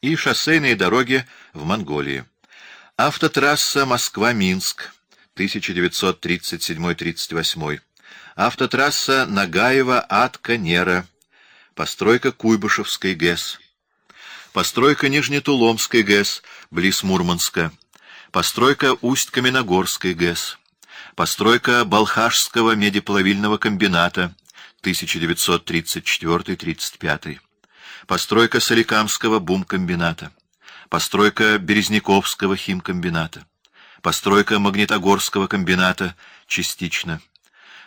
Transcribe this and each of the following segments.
и шоссейные дороги в Монголии. Автотрасса Москва-Минск 1937-38. Автотрасса Нагаева-Атка-Нера. Постройка Куйбышевской ГЭС. Постройка Нижнетуломской ГЭС, близ Мурманска. Постройка Усть-Каменогорской ГЭС. Постройка Балхашского медиплавильного комбината 1934-35. Постройка Соликамского бумкомбината. Постройка Березняковского химкомбината. Постройка Магнитогорского комбината частично.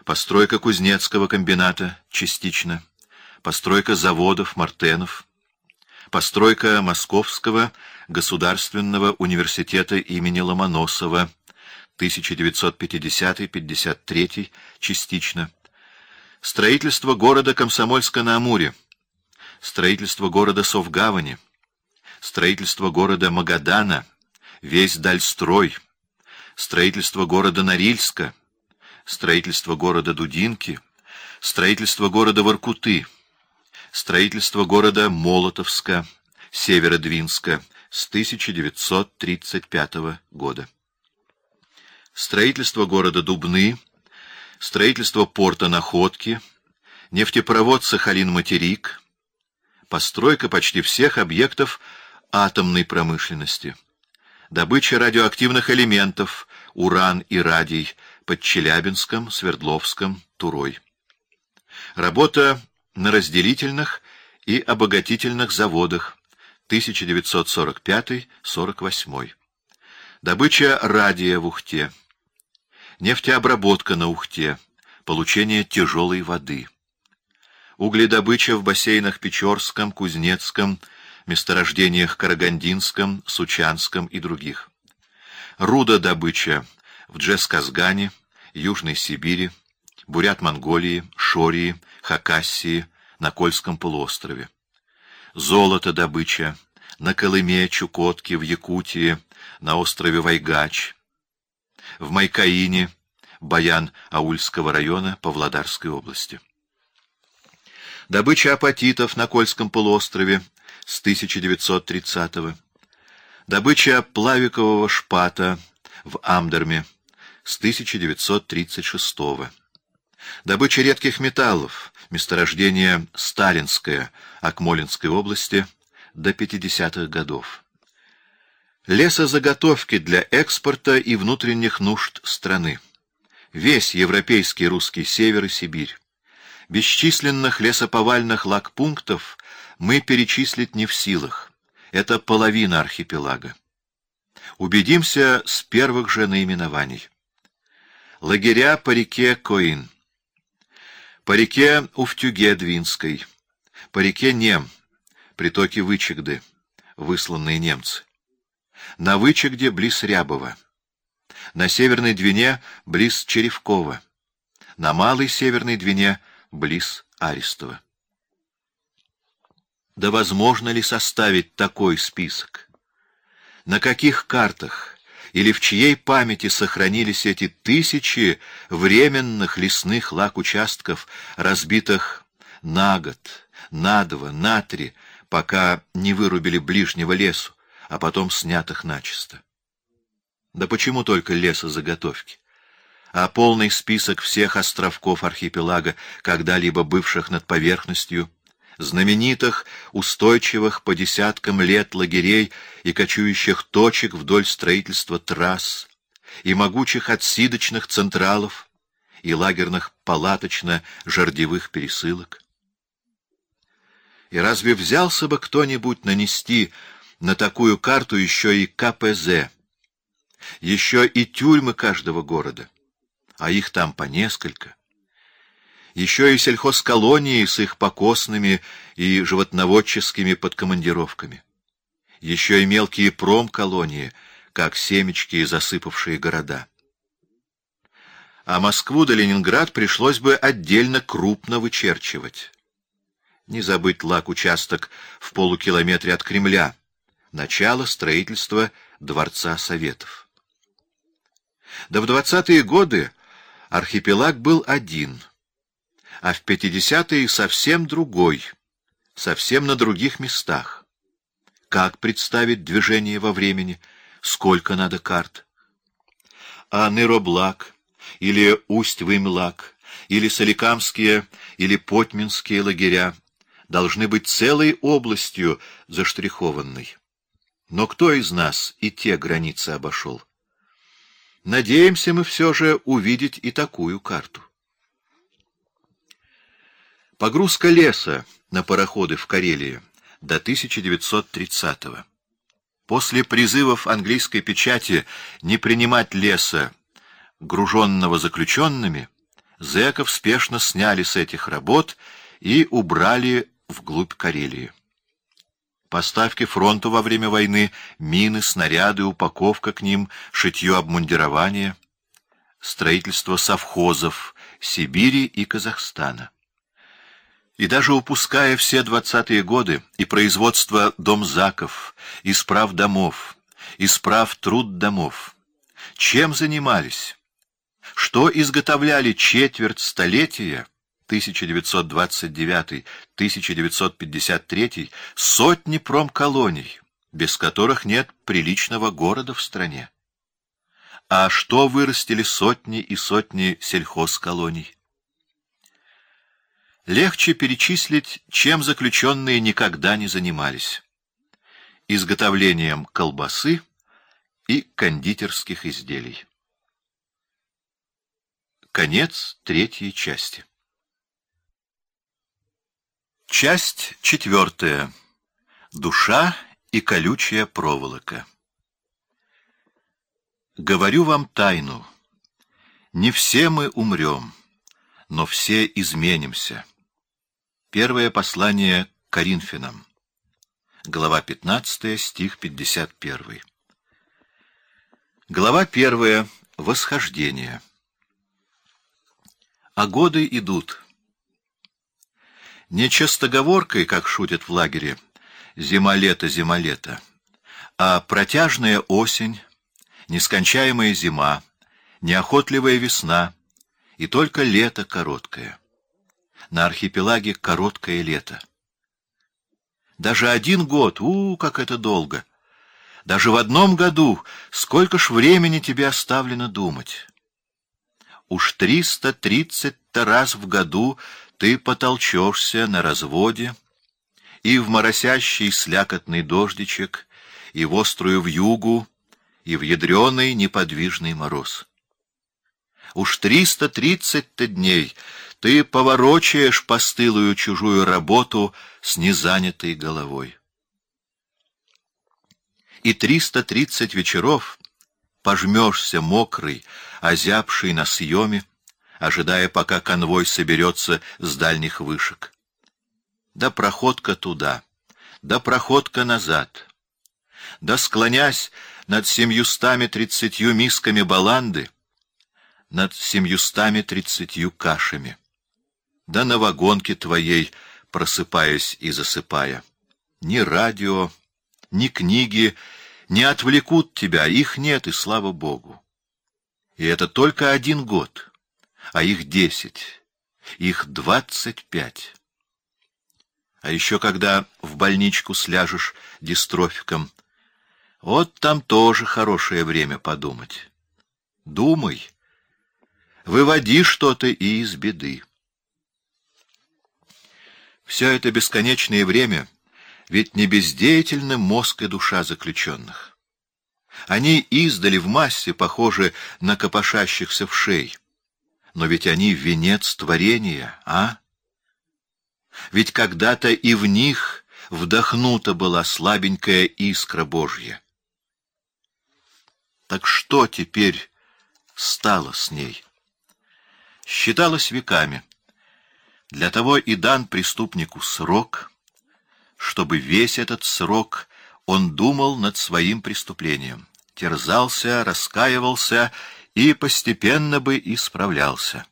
Постройка Кузнецкого комбината частично. Постройка заводов Мартенов. Постройка Московского государственного университета имени Ломоносова 1950-53 частично. Строительство города Комсомольска-на-Амуре. Строительство города Совгавани. Строительство города Магадана. Весь Дальстрой. Строительство города Норильска. Строительство города Дудинки. Строительство города Воркуты. Строительство города Молотовска, Северодвинска с 1935 года. Строительство города Дубны. Строительство порта Находки. Нефтепровод Сахалин-Материк. Постройка почти всех объектов атомной промышленности. Добыча радиоактивных элементов, уран и радий под Челябинском, Свердловском, Турой. Работа на разделительных и обогатительных заводах 1945-48. Добыча радия в Ухте. Нефтеобработка на Ухте. Получение тяжелой воды. Угледобыча в бассейнах Печорском, Кузнецком, месторождениях Карагандинском, Сучанском и других. Рудодобыча в Джесказгане, Южной Сибири, Бурят-Монголии, Шории, Хакассии, на Кольском полуострове. Золото-добыча на Колыме, Чукотке, в Якутии, на острове Вайгач, в Майкаине, Баян Аульского района Павлодарской области. Добыча апатитов на Кольском полуострове с 1930 -го. Добыча плавикового шпата в Амдерме с 1936 -го. Добыча редких металлов, месторождение Сталинское, Акмолинской области, до 50-х годов. Лесозаготовки для экспорта и внутренних нужд страны. Весь европейский русский север и Сибирь. Бесчисленных лесоповальных лагпунктов мы перечислить не в силах. Это половина архипелага. Убедимся с первых же наименований. Лагеря по реке Коин по реке Уфтюге-Двинской, по реке Нем, притоки Вычегды, высланные немцы, на Вычегде близ Рябова, на Северной Двине близ Черевкова, на Малой Северной Двине близ Арестова. Да возможно ли составить такой список? На каких картах или в чьей памяти сохранились эти тысячи временных лесных лак-участков, разбитых на год, на два, на три, пока не вырубили ближнего лесу, а потом снятых начисто. Да почему только лесозаготовки? А полный список всех островков архипелага, когда-либо бывших над поверхностью — знаменитых, устойчивых по десяткам лет лагерей и кочующих точек вдоль строительства трасс, и могучих отсидочных централов, и лагерных палаточно-жардевых пересылок. И разве взялся бы кто-нибудь нанести на такую карту еще и КПЗ, еще и тюрьмы каждого города, а их там по несколько? еще и сельхозколонии с их покосными и животноводческими подкомандировками, еще и мелкие промколонии, как семечки, засыпавшие города. А Москву да Ленинград пришлось бы отдельно крупно вычерчивать. Не забыть лак-участок в полукилометре от Кремля, начало строительства Дворца Советов. Да в двадцатые годы архипелаг был один — а в пятидесятые совсем другой, совсем на других местах. как представить движение во времени, сколько надо карт. А Нероблак или Усть-Вымлак или Соликамские или Потьминские лагеря должны быть целой областью заштрихованной. Но кто из нас и те границы обошел? Надеемся мы все же увидеть и такую карту. Погрузка леса на пароходы в Карелии до 1930 -го. После призывов английской печати не принимать леса, груженного заключенными, зэков спешно сняли с этих работ и убрали вглубь Карелии. Поставки фронту во время войны, мины, снаряды, упаковка к ним, шитье обмундирования, строительство совхозов Сибири и Казахстана. И даже упуская все двадцатые годы и производство домзаков, исправ домов, исправ труд домов, чем занимались? Что изготовляли четверть столетия 1929-1953 сотни промколоний, без которых нет приличного города в стране. А что вырастили сотни и сотни сельхозколоний? Легче перечислить, чем заключенные никогда не занимались. Изготовлением колбасы и кондитерских изделий. Конец третьей части. Часть четвертая. Душа и колючая проволока. Говорю вам тайну. Не все мы умрем, но все изменимся. Первое послание к Коринфянам. Глава 15, стих 51. Глава 1. Восхождение. А годы идут. Не частоговоркой, как шутят в лагере, «зима-лето, зима-лето», а протяжная осень, нескончаемая зима, неохотливая весна и только лето короткое. На архипелаге короткое лето. Даже один год, у, как это долго! Даже в одном году сколько ж времени тебе оставлено думать? Уж триста тридцать-то раз в году ты потолчешься на разводе, и в моросящий слякотный дождичек, и в острую вьюгу, и в ядреный неподвижный мороз. Уж триста тридцать-то дней ты поворочаешь постылую чужую работу с незанятой головой. И триста тридцать вечеров пожмешься мокрый, озябший на съеме, ожидая, пока конвой соберется с дальних вышек. Да проходка туда, да проходка назад. Да склонясь над семьюстами тридцатью мисками баланды, над семьюстами тридцатью кашами. Да на вагонке твоей, просыпаясь и засыпая. Ни радио, ни книги не отвлекут тебя, их нет, и слава Богу. И это только один год — а их десять, их двадцать пять. А еще когда в больничку сляжешь дистрофиком, вот там тоже хорошее время подумать. Думай, выводи что-то и из беды. Все это бесконечное время ведь не бездеятельны мозг и душа заключенных. Они издали в массе похожи на копошащихся в шей, но ведь они венец творения, а? Ведь когда-то и в них вдохнута была слабенькая искра Божья. Так что теперь стало с ней? Считалось веками. Для того и дан преступнику срок, чтобы весь этот срок он думал над своим преступлением, терзался, раскаивался и постепенно бы исправлялся.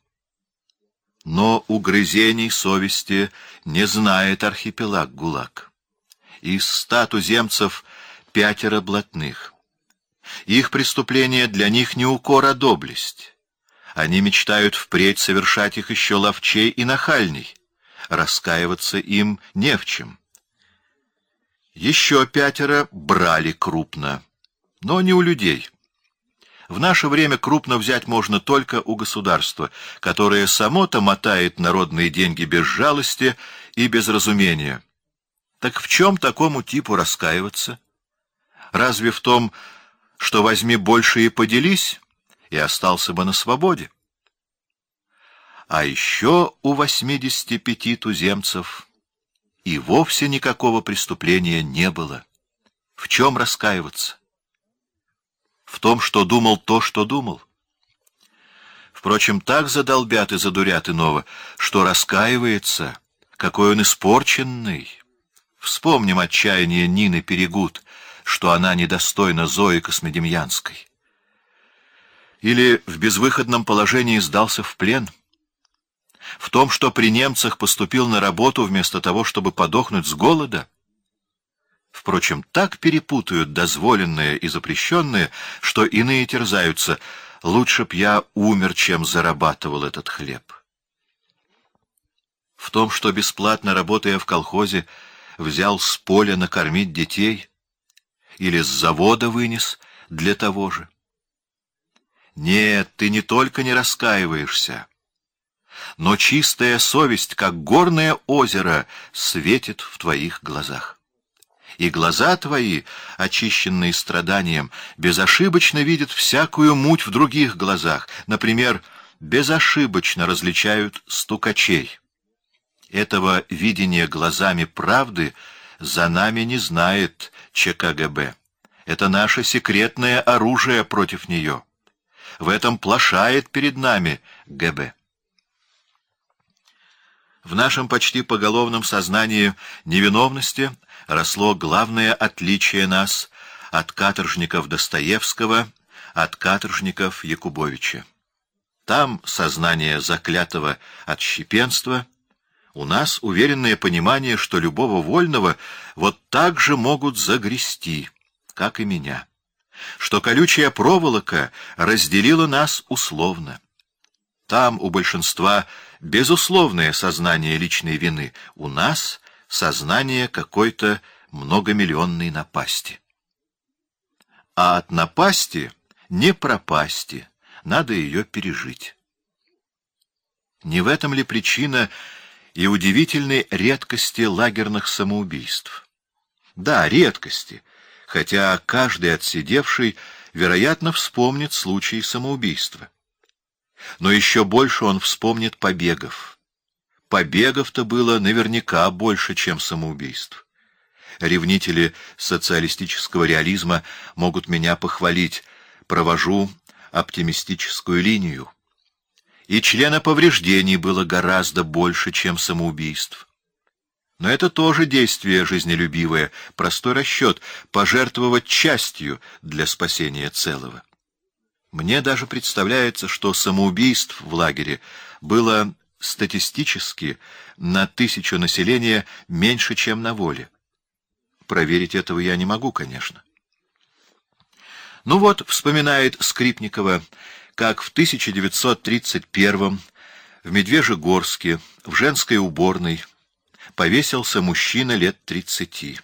Но угрызений совести не знает архипелаг ГУЛАГ. Из ста туземцев пятеро блатных. Их преступление для них не укор, а доблесть. Они мечтают впредь совершать их еще ловчей и нахальней. Раскаиваться им не в чем. Еще пятеро брали крупно, но не у людей. В наше время крупно взять можно только у государства, которое само-то мотает народные деньги без жалости и без разумения. Так в чем такому типу раскаиваться? Разве в том, что возьми больше и поделись, и остался бы на свободе? А еще у восьмидесяти пяти туземцев и вовсе никакого преступления не было. В чем раскаиваться? В том, что думал то, что думал. Впрочем, так задолбят и задурят иного, что раскаивается, какой он испорченный. Вспомним отчаяние Нины Перегуд, что она недостойна Зои Космодемьянской. Или в безвыходном положении сдался в плен. В том, что при немцах поступил на работу вместо того, чтобы подохнуть с голода — Впрочем, так перепутают дозволенное и запрещенное, что иные терзаются. Лучше б я умер, чем зарабатывал этот хлеб. В том, что бесплатно работая в колхозе, взял с поля накормить детей или с завода вынес для того же. Нет, ты не только не раскаиваешься, но чистая совесть, как горное озеро, светит в твоих глазах и глаза твои, очищенные страданием, безошибочно видят всякую муть в других глазах, например, безошибочно различают стукачей. Этого видения глазами правды за нами не знает ЧКГБ. Это наше секретное оружие против нее. В этом плашает перед нами ГБ. В нашем почти поголовном сознании невиновности росло главное отличие нас от каторжников Достоевского, от каторжников Якубовича. Там сознание заклятого отщепенства, у нас уверенное понимание, что любого вольного вот так же могут загрести, как и меня, что колючая проволока разделила нас условно. Там у большинства безусловное сознание личной вины, у нас сознание какой-то многомиллионной напасти. А от напасти не пропасти, надо ее пережить. Не в этом ли причина и удивительной редкости лагерных самоубийств? Да, редкости, хотя каждый отсидевший, вероятно, вспомнит случай самоубийства. Но еще больше он вспомнит побегов. Побегов-то было наверняка больше, чем самоубийств. Ревнители социалистического реализма могут меня похвалить. Провожу оптимистическую линию. И члена повреждений было гораздо больше, чем самоубийств. Но это тоже действие жизнелюбивое, простой расчет — пожертвовать частью для спасения целого. Мне даже представляется, что самоубийств в лагере было статистически на тысячу населения меньше, чем на воле. Проверить этого я не могу, конечно. Ну вот, вспоминает Скрипникова, как в 1931 в Медвежьегорске, в женской уборной, повесился мужчина лет тридцати.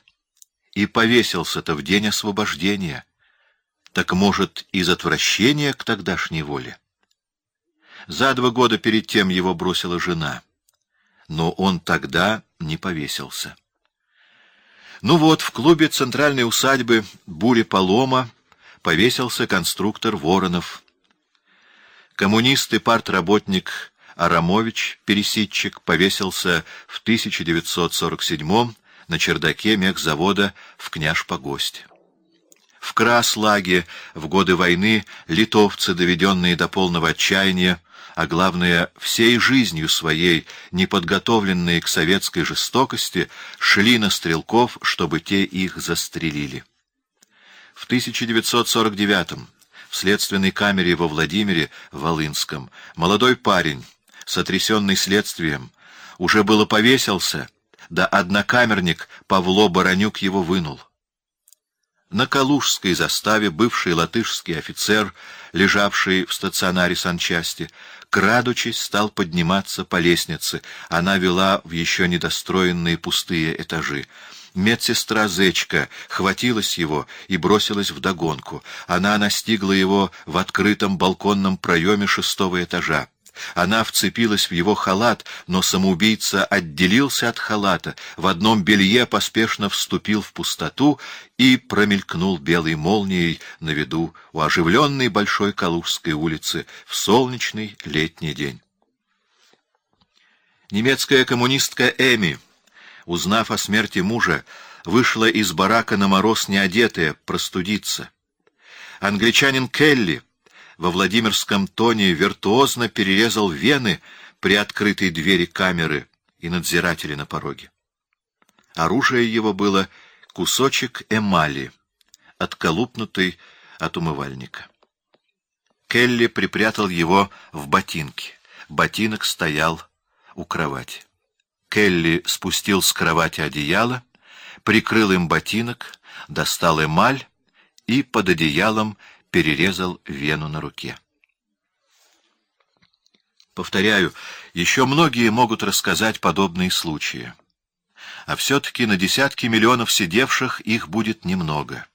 И повесился-то в день освобождения. Так, может, из отвращения к тогдашней воле? За два года перед тем его бросила жена. Но он тогда не повесился. Ну вот, в клубе центральной усадьбы «Бури Полома» повесился конструктор Воронов. Коммунист и партработник Арамович, пересидчик, повесился в 1947 на чердаке мехзавода в Княж-Погосте. В Краслаге в годы войны литовцы, доведенные до полного отчаяния, а главное, всей жизнью своей, неподготовленные к советской жестокости, шли на стрелков, чтобы те их застрелили. В 1949-м в следственной камере во Владимире, Волынском, молодой парень, сотрясенный следствием, уже было повесился, да однокамерник Павло Баранюк его вынул. На Калужской заставе бывший латышский офицер, лежавший в стационаре санчасти, крадучись, стал подниматься по лестнице. Она вела в еще недостроенные пустые этажи. Медсестра Зечка хватилась его и бросилась вдогонку. Она настигла его в открытом балконном проеме шестого этажа. Она вцепилась в его халат, но самоубийца отделился от халата, в одном белье поспешно вступил в пустоту и промелькнул белой молнией на виду у оживленной Большой Калужской улицы в солнечный летний день. Немецкая коммунистка Эми узнав о смерти мужа, вышла из барака на мороз неодетая, простудиться. Англичанин Келли во Владимирском тоне виртуозно перерезал вены при открытой двери камеры и надзирателя на пороге. Оружие его было кусочек эмали, отколупнутый от умывальника. Келли припрятал его в ботинке. Ботинок стоял у кровати. Келли спустил с кровати одеяло, прикрыл им ботинок, достал эмаль и под одеялом перерезал вену на руке. Повторяю, еще многие могут рассказать подобные случаи. А все-таки на десятки миллионов сидевших их будет немного.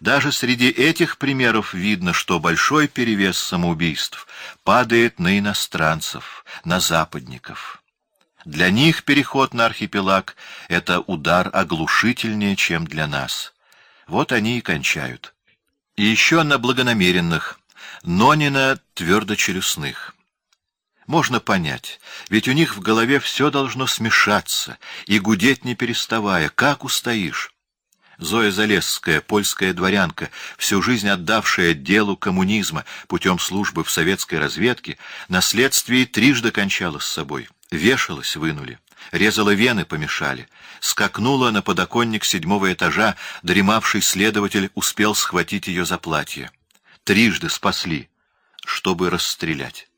Даже среди этих примеров видно, что большой перевес самоубийств падает на иностранцев, на западников. Для них переход на архипелаг — это удар оглушительнее, чем для нас. Вот они и кончают. И еще на благонамеренных, но не на твердочелюстных. Можно понять, ведь у них в голове все должно смешаться и гудеть не переставая. Как устоишь? Зоя Залесская, польская дворянка, всю жизнь отдавшая делу коммунизма путем службы в советской разведке, на следствии трижды кончала с собой. Вешалась, вынули. Резала вены, помешали. Скакнула на подоконник седьмого этажа, дремавший следователь успел схватить ее за платье. Трижды спасли, чтобы расстрелять.